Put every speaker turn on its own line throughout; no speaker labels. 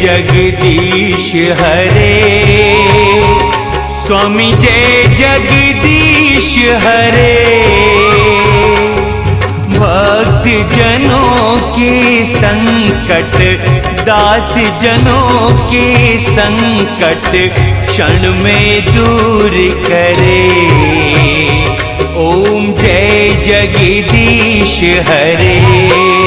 जगदीश हरे। स्वामी जय जगदीश हरे। भक्त जनों के संकट दास जनों के संकट क्षण में दूर करे। ओम जय जगदीश हरे।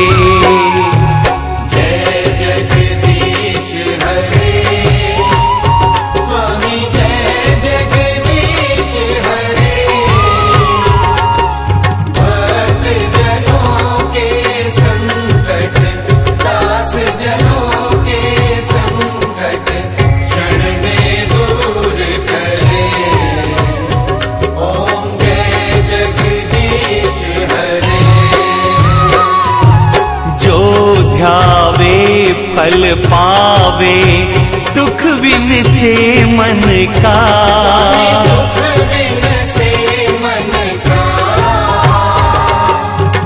फल पावे, दुख बिन से मन का।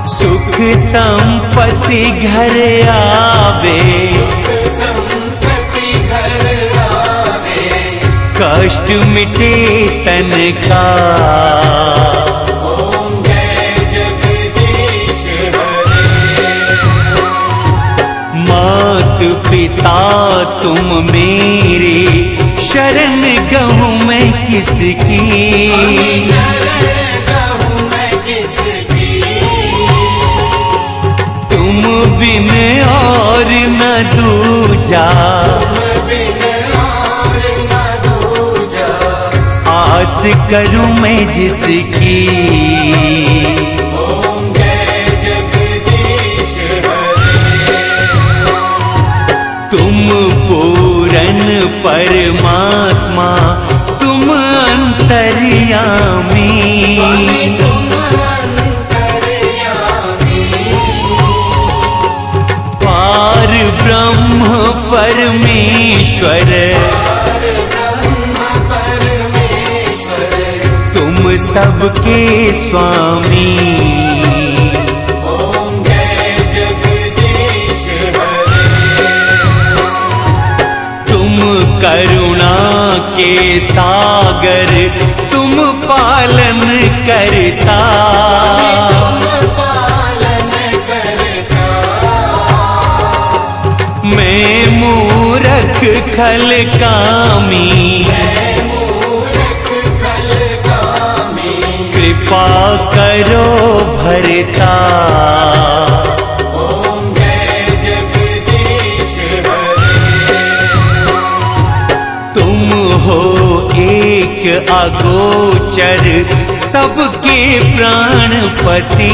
सुख संपत्ति घर आवे, कष्ट मिटे तन का मात पिता तुम मेरे शरण
कहूँ मैं किसकी?
तुम बिन और न दूजा। आस करूँ मैं जिसकी। सबके स्वामी। करुणा के सागर तुम पालन करता। मैं मूरख खल कामी करो भरता। तुम हो एक अगोचर सबके प्राणपति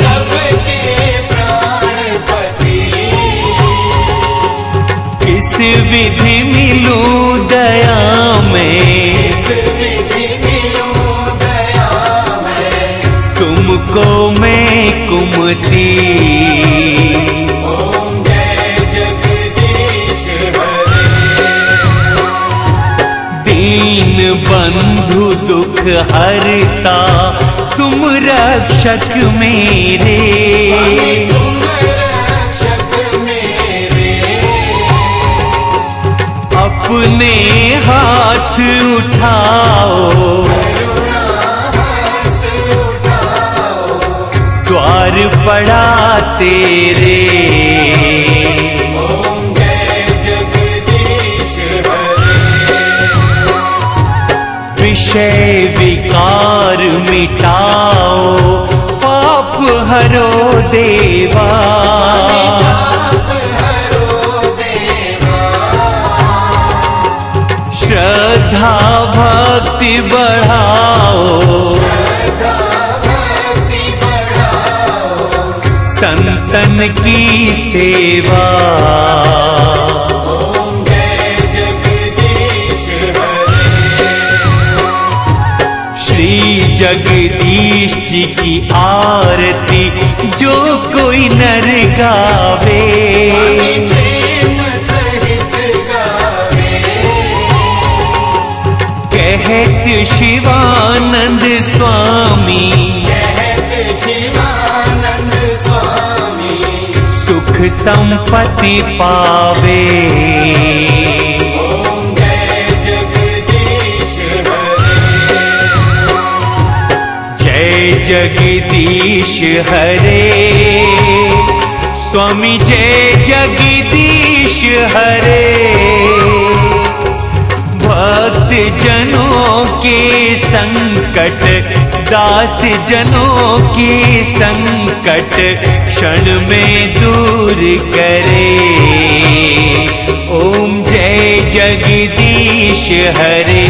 सबके प्राणपति
किस विधि
हरे
दीन बंधु दुख हरता तुम रक्षक मेरे। अपने हाथ उठाओ
हरे
विषय विकार मिटाओ पाप हरो देवा। श्रद्धा भक्ति बढ़ाओ की सेवा। श्री जगदीश जी की आरती जो कोई नर गावे। कहत शिवानंद स्वामी संपत्ति पावे।
जय जगदीश हरे।
स्वामी जय जगदीश हरे। भक्त जनों के संकट दास जनों के क्षण में दूर करे। ओम जय जगदीश हरे